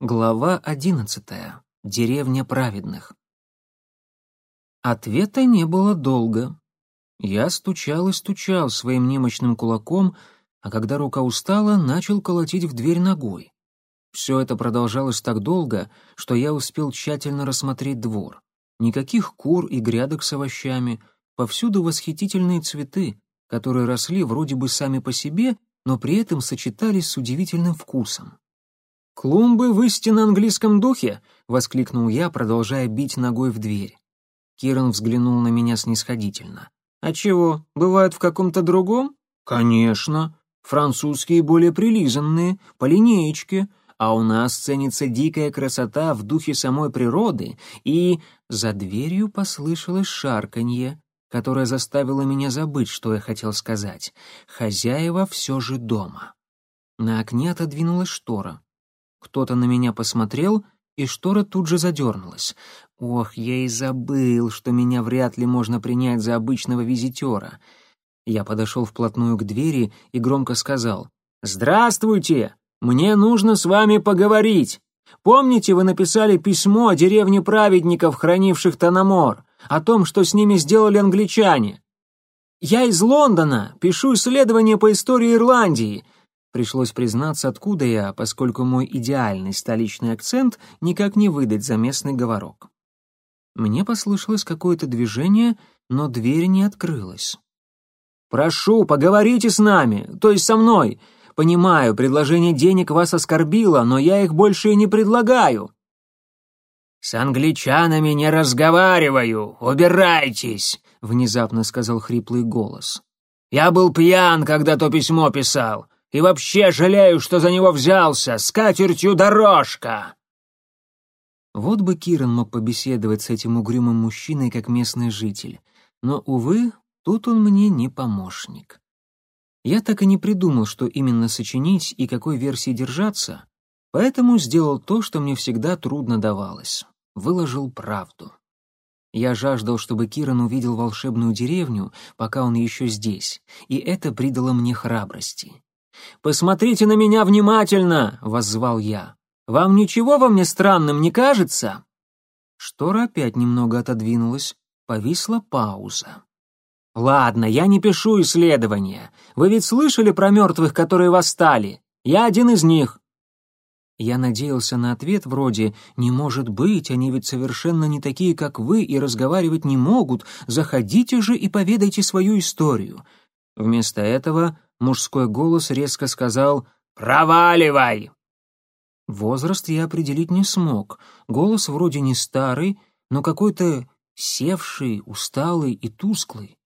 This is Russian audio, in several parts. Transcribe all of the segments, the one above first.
Глава одиннадцатая. Деревня праведных. Ответа не было долго. Я стучал и стучал своим немощным кулаком, а когда рука устала, начал колотить в дверь ногой. Все это продолжалось так долго, что я успел тщательно рассмотреть двор. Никаких кур и грядок с овощами, повсюду восхитительные цветы, которые росли вроде бы сами по себе, но при этом сочетались с удивительным вкусом. «Клумбы в истинно английском духе!» — воскликнул я, продолжая бить ногой в дверь. Киран взглянул на меня снисходительно. «А чего, бывают в каком-то другом?» «Конечно. Французские более прилизанные, по линеечке, а у нас ценится дикая красота в духе самой природы, и...» За дверью послышалось шарканье, которое заставило меня забыть, что я хотел сказать. Хозяева все же дома. На окне отодвинулась штора. Кто-то на меня посмотрел, и штора тут же задернулась. Ох, я и забыл, что меня вряд ли можно принять за обычного визитера. Я подошел вплотную к двери и громко сказал «Здравствуйте! Мне нужно с вами поговорить. Помните, вы написали письмо о деревне праведников, хранивших Танамор, о том, что с ними сделали англичане? Я из Лондона, пишу исследование по истории Ирландии. Пришлось признаться, откуда я, поскольку мой идеальный столичный акцент никак не выдать за местный говорок. Мне послышалось какое-то движение, но дверь не открылась. «Прошу, поговорите с нами, то есть со мной. Понимаю, предложение денег вас оскорбило, но я их больше и не предлагаю». «С англичанами не разговариваю, убирайтесь», — внезапно сказал хриплый голос. «Я был пьян, когда то письмо писал. И вообще жалею, что за него взялся. С катертью дорожка!» Вот бы Киран мог побеседовать с этим угрюмым мужчиной, как местный житель. Но, увы, тут он мне не помощник. Я так и не придумал, что именно сочинить и какой версии держаться, поэтому сделал то, что мне всегда трудно давалось. Выложил правду. Я жаждал, чтобы Киран увидел волшебную деревню, пока он еще здесь, и это придало мне храбрости. «Посмотрите на меня внимательно!» — воззвал я. «Вам ничего во мне странным не кажется?» Штора опять немного отодвинулась, повисла пауза. «Ладно, я не пишу исследования. Вы ведь слышали про мертвых, которые восстали? Я один из них». Я надеялся на ответ вроде «Не может быть, они ведь совершенно не такие, как вы, и разговаривать не могут. Заходите же и поведайте свою историю». Вместо этого мужской голос резко сказал «Проваливай!». Возраст я определить не смог. Голос вроде не старый, но какой-то севший, усталый и тусклый.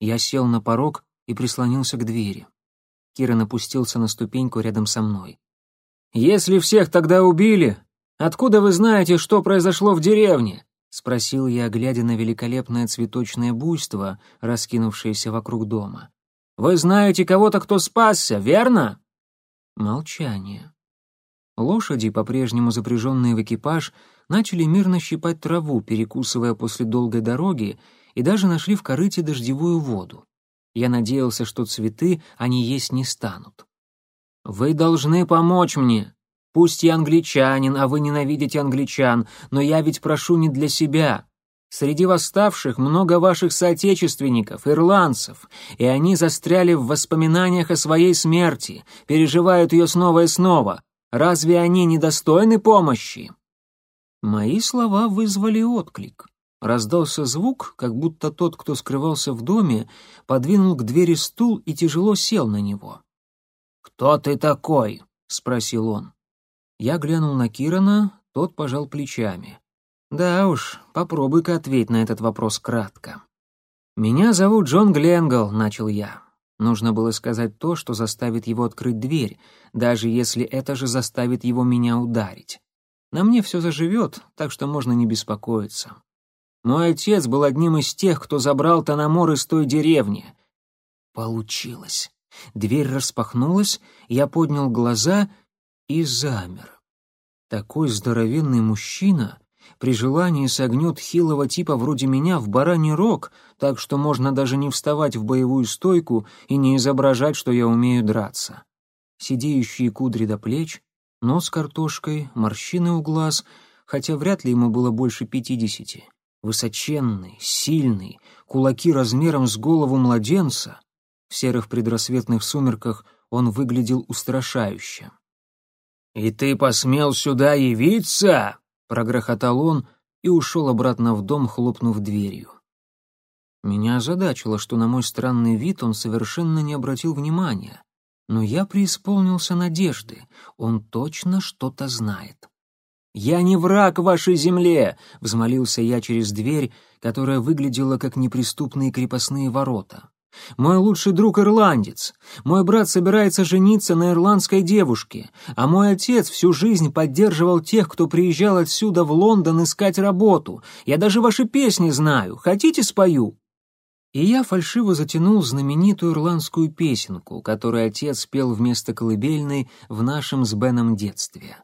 Я сел на порог и прислонился к двери. Кира напустился на ступеньку рядом со мной. «Если всех тогда убили, откуда вы знаете, что произошло в деревне?» — спросил я, глядя на великолепное цветочное буйство, раскинувшееся вокруг дома. Вы знаете кого-то, кто спасся, верно?» Молчание. Лошади, по-прежнему запряженные в экипаж, начали мирно щипать траву, перекусывая после долгой дороги, и даже нашли в корыте дождевую воду. Я надеялся, что цветы они есть не станут. «Вы должны помочь мне. Пусть я англичанин, а вы ненавидите англичан, но я ведь прошу не для себя. Среди восставших много ваших соотечественников, ирландцев, и они застряли в воспоминаниях о своей смерти, переживают ее снова и снова. Разве они недостойны помощи?» Мои слова вызвали отклик. Раздался звук, как будто тот, кто скрывался в доме, подвинул к двери стул и тяжело сел на него. «Кто ты такой?» — спросил он. Я глянул на Кирана, тот пожал плечами. Да уж, попробуй-ка ответь на этот вопрос кратко. «Меня зовут Джон Гленгл», — начал я. Нужно было сказать то, что заставит его открыть дверь, даже если это же заставит его меня ударить. На мне все заживет, так что можно не беспокоиться. Мой отец был одним из тех, кто забрал Танамор из той деревни. Получилось. Дверь распахнулась, я поднял глаза и замер. Такой здоровенный мужчина при желании согнет хилого типа вроде меня в бараний рог, так что можно даже не вставать в боевую стойку и не изображать, что я умею драться. Сидеющие кудри до плеч, Нос картошкой, морщины у глаз, хотя вряд ли ему было больше пятидесяти. Высоченный, сильный, кулаки размером с голову младенца. В серых предрассветных сумерках он выглядел устрашающе. «И ты посмел сюда явиться?» — прогрохотал он и ушел обратно в дом, хлопнув дверью. Меня озадачило, что на мой странный вид он совершенно не обратил внимания. Но я преисполнился надежды, он точно что-то знает. «Я не враг вашей земле!» — взмолился я через дверь, которая выглядела как неприступные крепостные ворота. «Мой лучший друг ирландец. Мой брат собирается жениться на ирландской девушке, а мой отец всю жизнь поддерживал тех, кто приезжал отсюда в Лондон искать работу. Я даже ваши песни знаю. Хотите, спою?» И я фальшиво затянул знаменитую ирландскую песенку, которую отец пел вместо колыбельной в нашем с Беном детстве.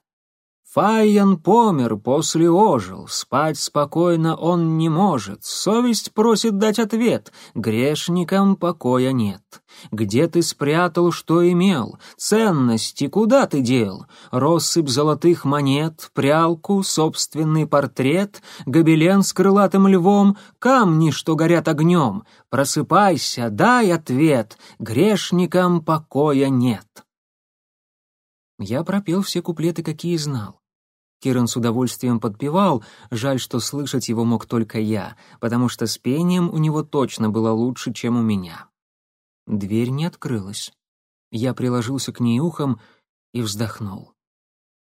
Файян помер, после ожил, спать спокойно он не может, совесть просит дать ответ, грешникам покоя нет. Где ты спрятал, что имел, ценности куда ты дел? Россыпь золотых монет, прялку, собственный портрет, гобелен с крылатым львом, камни, что горят огнем. Просыпайся, дай ответ, грешникам покоя нет. Я пропел все куплеты, какие знал. Киран с удовольствием подпевал, жаль, что слышать его мог только я, потому что с пением у него точно было лучше, чем у меня. Дверь не открылась. Я приложился к ней ухом и вздохнул.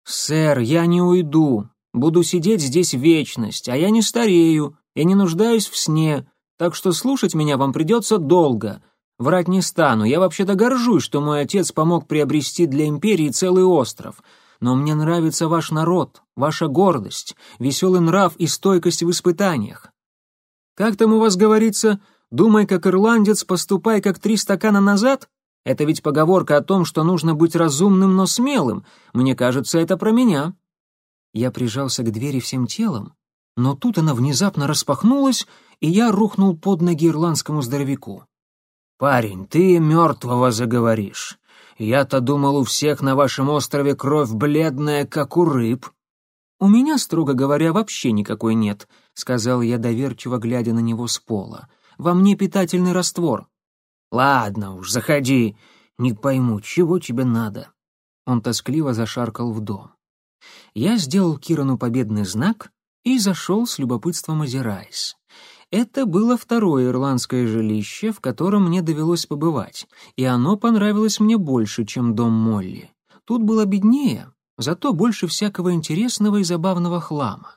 «Сэр, я не уйду. Буду сидеть здесь вечность, а я не старею и не нуждаюсь в сне, так что слушать меня вам придется долго. Врать не стану, я вообще-то горжусь, что мой отец помог приобрести для империи целый остров» но мне нравится ваш народ, ваша гордость, веселый нрав и стойкость в испытаниях. Как там у вас говорится, думай как ирландец, поступай как три стакана назад? Это ведь поговорка о том, что нужно быть разумным, но смелым. Мне кажется, это про меня. Я прижался к двери всем телом, но тут она внезапно распахнулась, и я рухнул под ноги ирландскому здоровяку. «Парень, ты мертвого заговоришь. Я-то думал, у всех на вашем острове кровь бледная, как у рыб». «У меня, строго говоря, вообще никакой нет», — сказал я, доверчиво глядя на него с пола. «Во мне питательный раствор». «Ладно уж, заходи. Не пойму, чего тебе надо». Он тоскливо зашаркал в дом. Я сделал Кирану победный знак и зашел с любопытством озираясь. Это было второе ирландское жилище, в котором мне довелось побывать, и оно понравилось мне больше, чем дом Молли. Тут было беднее, зато больше всякого интересного и забавного хлама.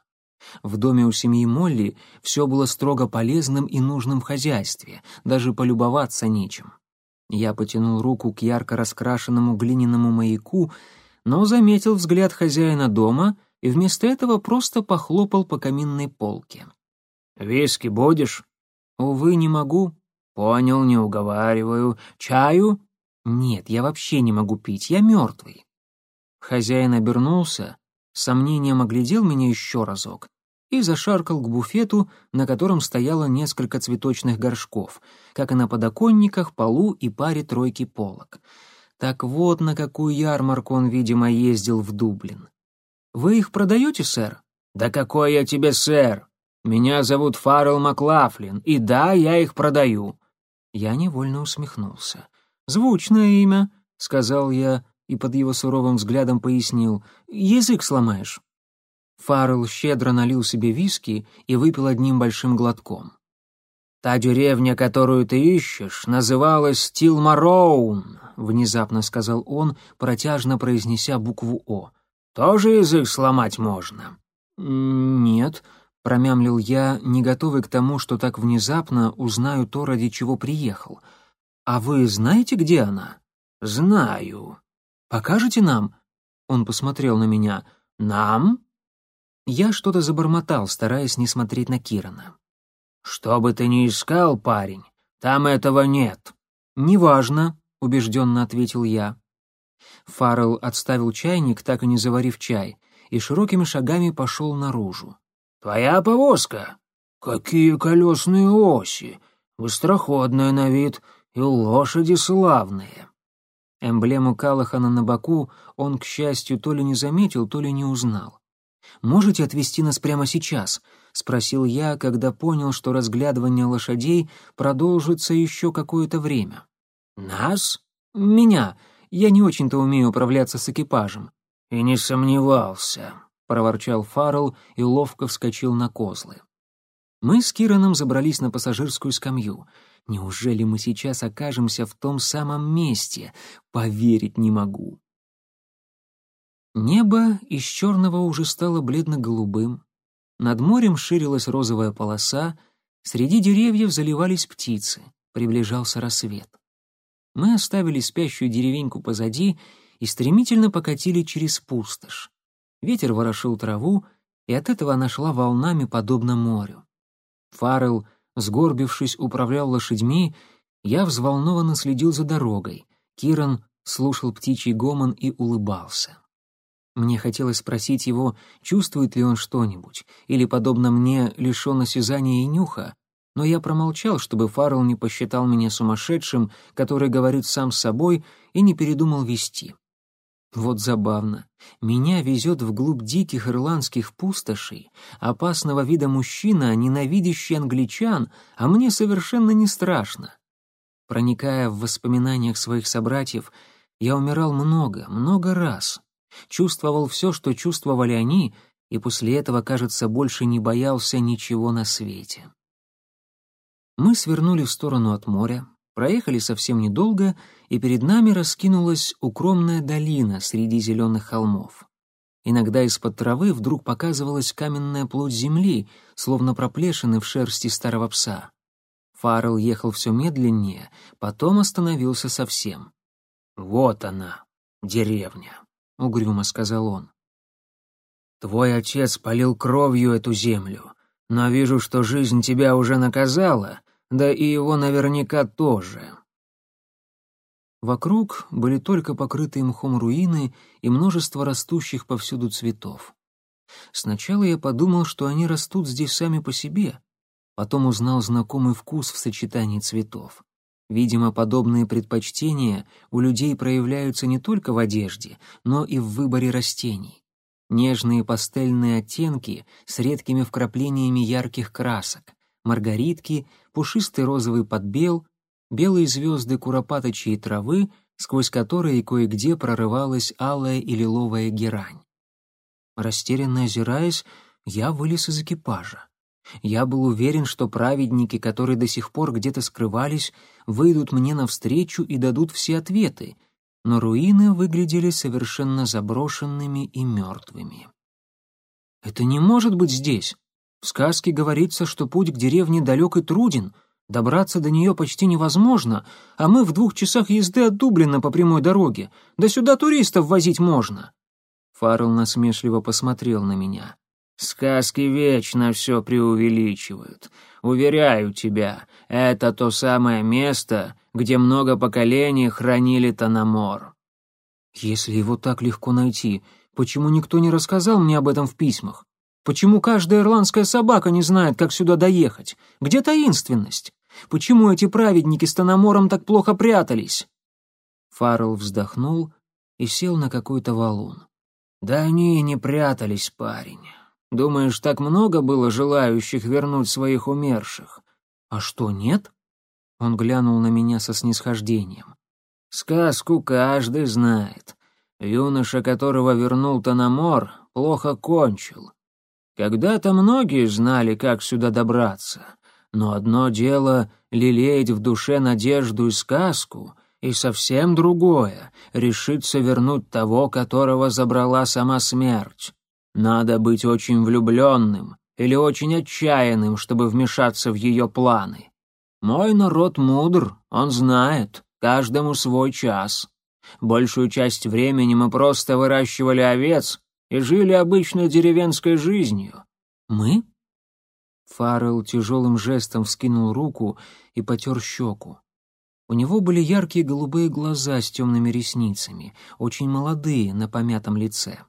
В доме у семьи Молли все было строго полезным и нужным в хозяйстве, даже полюбоваться нечем. Я потянул руку к ярко раскрашенному глиняному маяку, но заметил взгляд хозяина дома и вместо этого просто похлопал по каминной полке. «Виски будешь?» «Увы, не могу». «Понял, не уговариваю. Чаю?» «Нет, я вообще не могу пить, я мертвый». Хозяин обернулся, сомнением оглядел меня еще разок и зашаркал к буфету, на котором стояло несколько цветочных горшков, как и на подоконниках, полу и паре тройки полок. Так вот, на какую ярмарку он, видимо, ездил в Дублин. «Вы их продаете, сэр?» «Да какой я тебе сэр! Меня зовут Фаррелл Маклафлин, и да, я их продаю». Я невольно усмехнулся. «Звучное имя», — сказал я и под его суровым взглядом пояснил. «Язык сломаешь». Фаррелл щедро налил себе виски и выпил одним большим глотком. «Та деревня, которую ты ищешь, называлась Тилмароун», — внезапно сказал он, протяжно произнеся букву «О». «Тоже язык сломать можно?» «Нет», — промямлил я, не готовый к тому, что так внезапно узнаю то, ради чего приехал. «А вы знаете, где она?» «Знаю». «Покажете нам?» Он посмотрел на меня. «Нам?» Я что-то забормотал, стараясь не смотреть на Кирана. «Что бы ты ни искал, парень, там этого нет». «Неважно», — убежденно ответил я. Фаррелл отставил чайник, так и не заварив чай, и широкими шагами пошел наружу. «Твоя повозка? Какие колесные оси! Быстроходная на вид, и лошади славные!» Эмблему Калахана на боку он, к счастью, то ли не заметил, то ли не узнал. «Можете отвезти нас прямо сейчас?» — спросил я, когда понял, что разглядывание лошадей продолжится еще какое-то время. «Нас?» «Меня. Я не очень-то умею управляться с экипажем». «И не сомневался», — проворчал Фаррелл и ловко вскочил на козлы. Мы с Кираном забрались на пассажирскую скамью. Неужели мы сейчас окажемся в том самом месте? Поверить не могу. Небо из черного уже стало бледно-голубым. Над морем ширилась розовая полоса, среди деревьев заливались птицы, приближался рассвет. Мы оставили спящую деревеньку позади и стремительно покатили через пустошь. Ветер ворошил траву, и от этого она шла волнами, подобно морю. Фаррелл, сгорбившись, управлял лошадьми, я взволнованно следил за дорогой. Киран слушал птичий гомон и улыбался. Мне хотелось спросить его, чувствует ли он что-нибудь, или, подобно мне, лишен осязания и нюха, но я промолчал, чтобы Фаррелл не посчитал меня сумасшедшим, который говорит сам с собой и не передумал вести. Вот забавно. Меня везет вглубь диких ирландских пустошей, опасного вида мужчина, ненавидящий англичан, а мне совершенно не страшно. Проникая в воспоминаниях своих собратьев, я умирал много, много раз. Чувствовал все, что чувствовали они, и после этого, кажется, больше не боялся ничего на свете. Мы свернули в сторону от моря, проехали совсем недолго, и перед нами раскинулась укромная долина среди зеленых холмов. Иногда из-под травы вдруг показывалась каменная плоть земли, словно проплешины в шерсти старого пса. Фаррелл ехал все медленнее, потом остановился совсем. «Вот она, деревня», — угрюмо сказал он. «Твой отец полил кровью эту землю, но вижу, что жизнь тебя уже наказала, да и его наверняка тоже. Вокруг были только покрытые мхом руины и множество растущих повсюду цветов. Сначала я подумал, что они растут здесь сами по себе, потом узнал знакомый вкус в сочетании цветов. Видимо, подобные предпочтения у людей проявляются не только в одежде, но и в выборе растений. Нежные пастельные оттенки с редкими вкраплениями ярких красок, маргаритки, пушистый розовый подбел, белые звезды куропаточьей травы, сквозь которые кое-где прорывалась алая и лиловая герань. Растерянно озираясь, я вылез из экипажа. Я был уверен, что праведники, которые до сих пор где-то скрывались, выйдут мне навстречу и дадут все ответы, но руины выглядели совершенно заброшенными и мертвыми. «Это не может быть здесь!» В сказке говорится, что путь к деревне далек и труден, добраться до нее почти невозможно, а мы в двух часах езды от Дублина по прямой дороге. Да сюда туристов возить можно. Фаррелл насмешливо посмотрел на меня. «Сказки вечно все преувеличивают. Уверяю тебя, это то самое место, где много поколений хранили Танамор». «Если его так легко найти, почему никто не рассказал мне об этом в письмах? Почему каждая ирландская собака не знает, как сюда доехать? Где таинственность? Почему эти праведники с Тономором так плохо прятались?» Фаррелл вздохнул и сел на какой-то валун. «Да они и не прятались, парень. Думаешь, так много было желающих вернуть своих умерших?» «А что, нет?» Он глянул на меня со снисхождением. «Сказку каждый знает. Юноша, которого вернул Тономор, плохо кончил. Когда-то многие знали, как сюда добраться, но одно дело — лелеять в душе надежду и сказку, и совсем другое — решиться вернуть того, которого забрала сама смерть. Надо быть очень влюбленным или очень отчаянным, чтобы вмешаться в ее планы. Мой народ мудр, он знает, каждому свой час. Большую часть времени мы просто выращивали овец и жили обычной деревенской жизнью. Мы? Фаррелл тяжелым жестом вскинул руку и потер щеку. У него были яркие голубые глаза с темными ресницами, очень молодые, на помятом лице.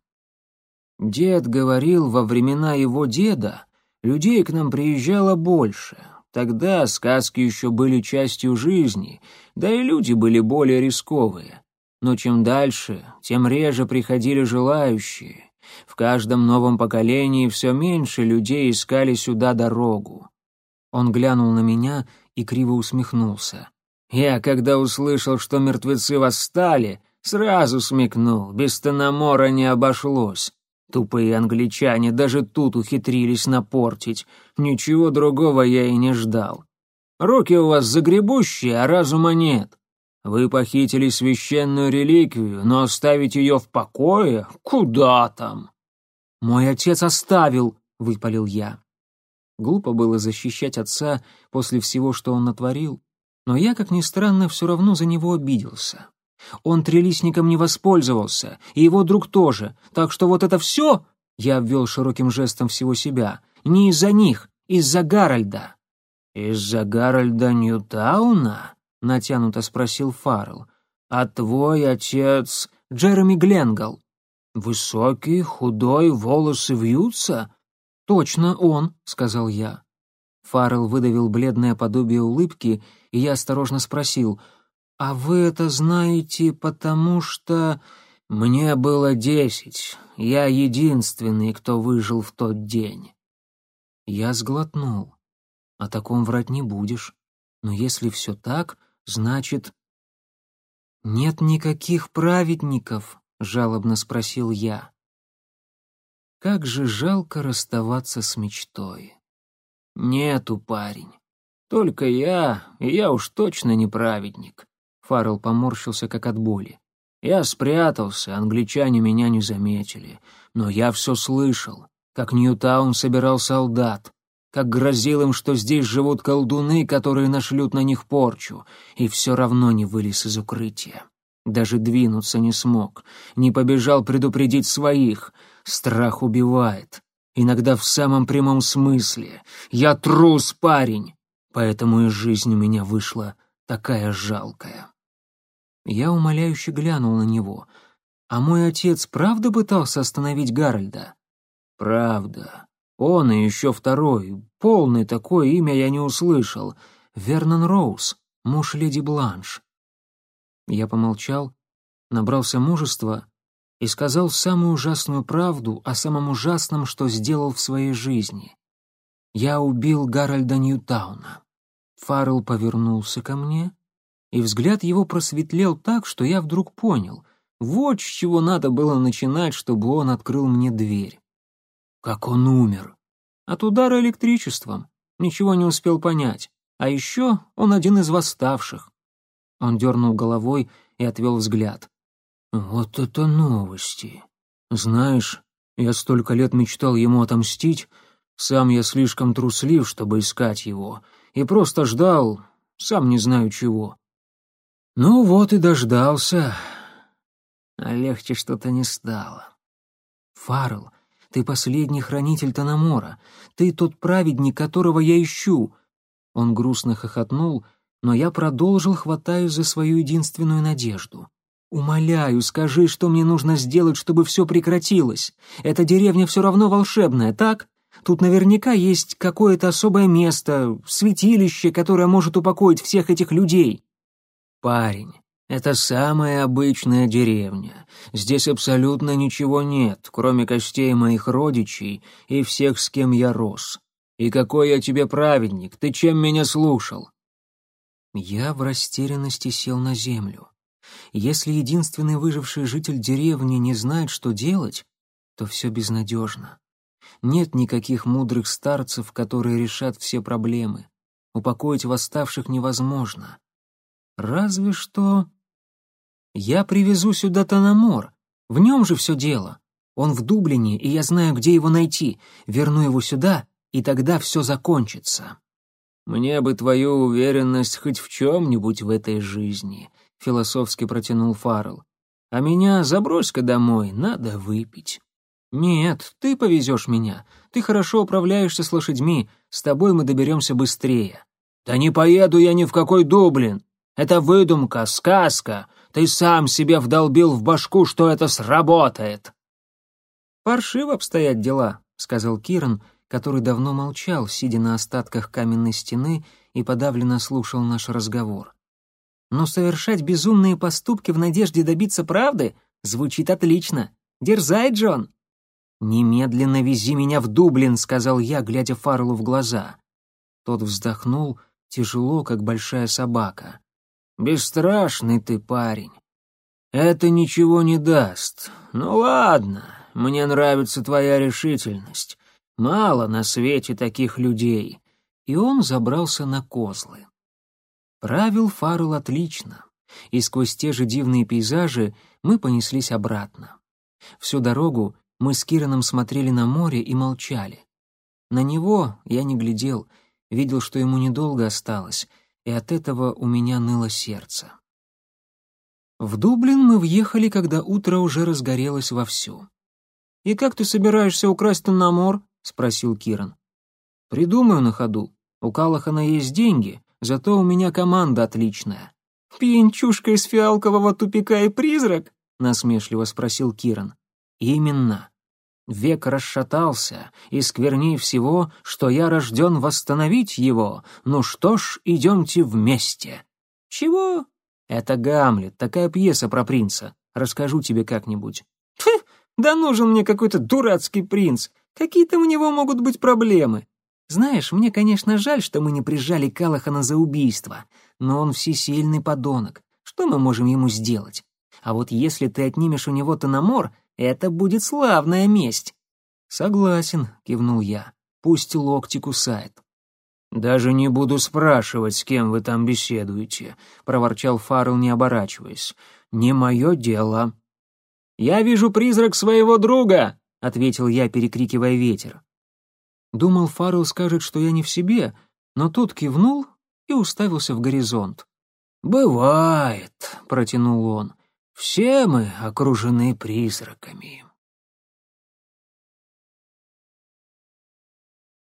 «Дед говорил, во времена его деда людей к нам приезжало больше. Тогда сказки еще были частью жизни, да и люди были более рисковые. но чем дальше, тем реже приходили желающие. В каждом новом поколении все меньше людей искали сюда дорогу. Он глянул на меня и криво усмехнулся. Я, когда услышал, что мертвецы восстали, сразу смекнул, без Тономора не обошлось. Тупые англичане даже тут ухитрились напортить. Ничего другого я и не ждал. Руки у вас загребущие, а разума нет. Вы похитили священную реликвию, но оставить ее в покое? Куда там?» «Мой отец оставил», — выпалил я. Глупо было защищать отца после всего, что он натворил, но я, как ни странно, все равно за него обиделся. Он трелисником не воспользовался, и его друг тоже, так что вот это все, я обвел широким жестом всего себя, не из-за них, из-за Гарольда. «Из-за Гарольда Ньютауна?» — натянуто спросил Фаррелл. «А твой отец Джереми Гленгал?» «Высокий, худой, волосы вьются?» «Точно он», — сказал я. Фаррелл выдавил бледное подобие улыбки, и я осторожно спросил, «А вы это знаете, потому что...» «Мне было десять. Я единственный, кто выжил в тот день». Я сглотнул. О таком врать не будешь. Но если все так, значит... «Нет никаких праведников», — жалобно спросил я. Как же жалко расставаться с мечтой. «Нету, парень. Только я, и я уж точно не праведник». Фаррелл поморщился, как от боли. «Я спрятался, англичане меня не заметили. Но я все слышал, как Ньютаун собирал солдат, как грозил им, что здесь живут колдуны, которые нашлют на них порчу, и все равно не вылез из укрытия. Даже двинуться не смог, не побежал предупредить своих. Страх убивает. Иногда в самом прямом смысле. Я трус, парень. Поэтому и жизнь у меня вышла такая жалкая. Я умоляюще глянул на него. А мой отец правда пытался остановить Гарольда? Правда. Он и еще второй, полный такое имя я не услышал. Вернон Роуз, муж леди Бланш. Я помолчал, набрался мужества и сказал самую ужасную правду о самом ужасном, что сделал в своей жизни. Я убил Гарольда Ньютауна. Фаррелл повернулся ко мне, и взгляд его просветлел так, что я вдруг понял, вот с чего надо было начинать, чтобы он открыл мне дверь. Как он умер? От удара электричеством. Ничего не успел понять. А еще он один из восставших. Он дернул головой и отвел взгляд. Вот это новости. Знаешь, я столько лет мечтал ему отомстить, сам я слишком труслив, чтобы искать его, и просто ждал, сам не знаю чего. Ну вот и дождался. А легче что-то не стало. Фаррелл, ты последний хранитель Танамора. Ты тот праведник, которого я ищу». Он грустно хохотнул, но я продолжил, хватаясь за свою единственную надежду. «Умоляю, скажи, что мне нужно сделать, чтобы все прекратилось. Эта деревня все равно волшебная, так? Тут наверняка есть какое-то особое место, святилище, которое может упокоить всех этих людей». «Парень, это самая обычная деревня. Здесь абсолютно ничего нет, кроме костей моих родичей и всех, с кем я рос. И какой я тебе праведник, ты чем меня слушал?» Я в растерянности сел на землю. Если единственный выживший житель деревни не знает, что делать, то все безнадежно. Нет никаких мудрых старцев, которые решат все проблемы. Упокоить восставших невозможно. Разве что я привезу сюда Танамор. В нем же все дело. Он в Дублине, и я знаю, где его найти. Верну его сюда, и тогда все закончится». «Мне бы твою уверенность хоть в чем-нибудь в этой жизни», — философски протянул Фаррелл. «А меня забрось-ка домой, надо выпить». «Нет, ты повезешь меня. Ты хорошо управляешься с лошадьми. С тобой мы доберемся быстрее». «Да не поеду я ни в какой Дублин. Это выдумка, сказка. Ты сам себе вдолбил в башку, что это сработает». «Паршиво обстоят дела», — сказал Киран, который давно молчал, сидя на остатках каменной стены и подавленно слушал наш разговор. Но совершать безумные поступки в надежде добиться правды звучит отлично. Дерзай, Джон!» «Немедленно вези меня в Дублин», — сказал я, глядя Фарреллу в глаза. Тот вздохнул, тяжело, как большая собака. «Бесстрашный ты парень. Это ничего не даст. Ну ладно, мне нравится твоя решительность. Мало на свете таких людей». И он забрался на козлы. Правил Фаррелл отлично, и сквозь те же дивные пейзажи мы понеслись обратно. Всю дорогу мы с Кираном смотрели на море и молчали. На него я не глядел, видел, что ему недолго осталось, и от этого у меня ныло сердце. В Дублин мы въехали, когда утро уже разгорелось вовсю. «И как ты собираешься украсть Тоннамор?» — спросил Киран. «Придумаю на ходу. У Калахана есть деньги, зато у меня команда отличная». «Пьянчушка из фиалкового тупика и призрак?» — насмешливо спросил Киран. «Именно. Век расшатался, и скверней всего, что я рожден восстановить его. Ну что ж, идемте вместе». «Чего?» «Это Гамлет, такая пьеса про принца. Расскажу тебе как-нибудь». «Фу, да нужен мне какой-то дурацкий принц. Какие-то у него могут быть проблемы. Знаешь, мне, конечно, жаль, что мы не прижали Калахана за убийство, но он всесильный подонок. Что мы можем ему сделать? А вот если ты отнимешь у него Тономор, это будет славная месть». «Согласен», — кивнул я. «Пусть локти кусает». «Даже не буду спрашивать, с кем вы там беседуете», — проворчал Фаррелл, не оборачиваясь. «Не мое дело». «Я вижу призрак своего друга», — ответил я, перекрикивая ветер. Думал, Фаррелл скажет, что я не в себе, но тут кивнул и уставился в горизонт. «Бывает», — протянул он, — «все мы окружены призраками».